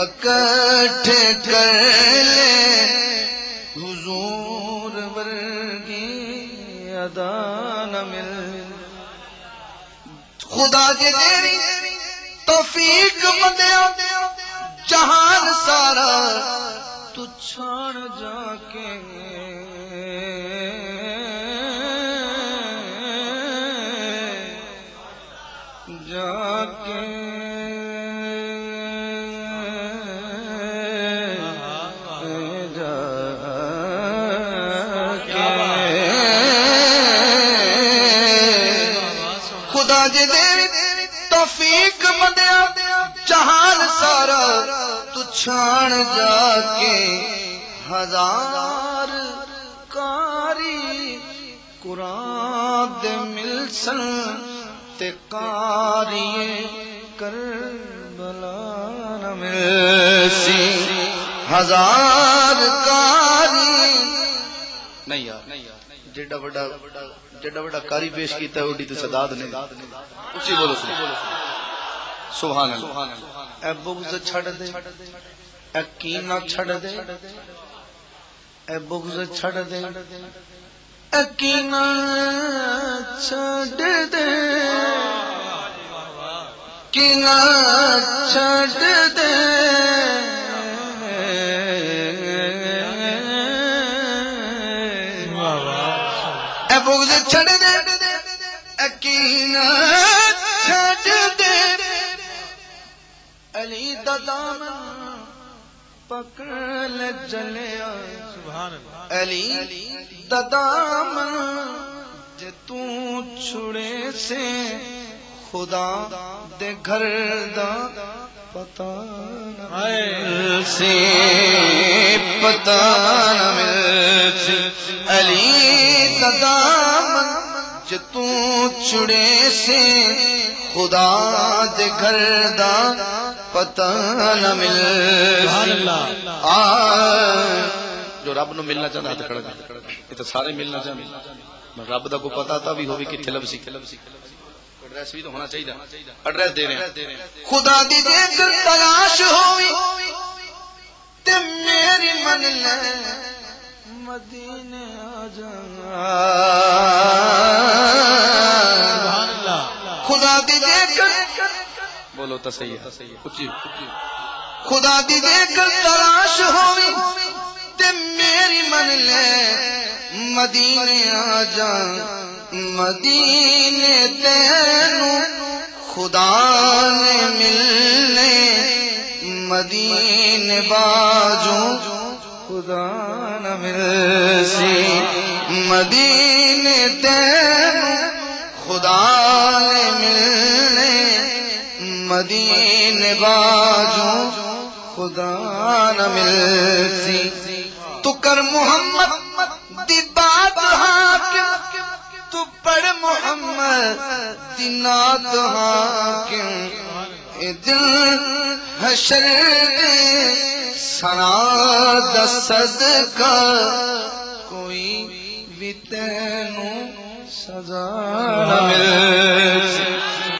اکٹھ کر لے۔ حضور ورگی ادا نہ مل۔ خدا کے تیری توفیق بدیا جہان سارا تو چھاڑ جا کے۔ جا کے۔ خدا جی دے توفیق بدیا جہان سارا تو چھان جا کے ہزار کاری قرآن دے مل سن تے کاری کربلا نہ مل سی ہزار کاری۔ نہیں یار۔ جیڈا بڑا جیڈا بڑا کاری پیش کیتا ہے اوڈی تو سداد نہیں اسی بولو سبحان اللہ۔ اے بغض چھڑ دے۔ اے کینہ چھڑ دے۔ اے بغض چھڑ دے۔ اے کینہ چھڑ دے۔ کینہ چھڑ بغض چھڑ دے۔ اے کینہ چھڑ دے۔ علی دا دامن پکڑ لے چلیا سبحان اللہ علی دا دامن جے تو چھڑے سے خدا دے گھر دا پتا نہ مل سے پتا نہ مل سے۔ علی دا دامن جے تو چھڑے سے خدا دے گھر دا پتا نہ مل سبحان اللہ۔ آ جو رب نو ملنا چاہتا ہاتھ کھڑا کر۔ یہ تو سارے ملنا چاہتے رب دا کو پتا تھا بھی ہوگی کتنے لب سی ایڈریس بھی تو ہونا چاہیے ایڈریس دے رہے ہیں۔ خدا دی دے کر تلاش ہوئی تے میری من لے۔ مدینے آ جا۔ خدا دی بولو تو صحیح ہے۔ خدا دی دے کر تلاش ہوئی تے میری من لے۔ مدینے آ جا۔ مدینے تینو خدا نے ملنے۔ مدینے باجو خدا نہ مل سی مدینے تینو خدا نے ملنے۔ مدینے باجو خدا نہ مل سی تو کر محمد، دی بات حاکم۔ تو پڑھ محمد، دی نات حاکم۔ اے دل حشر دے۔ سنا دا کا کوئی بھی تینوں سزا نہ مل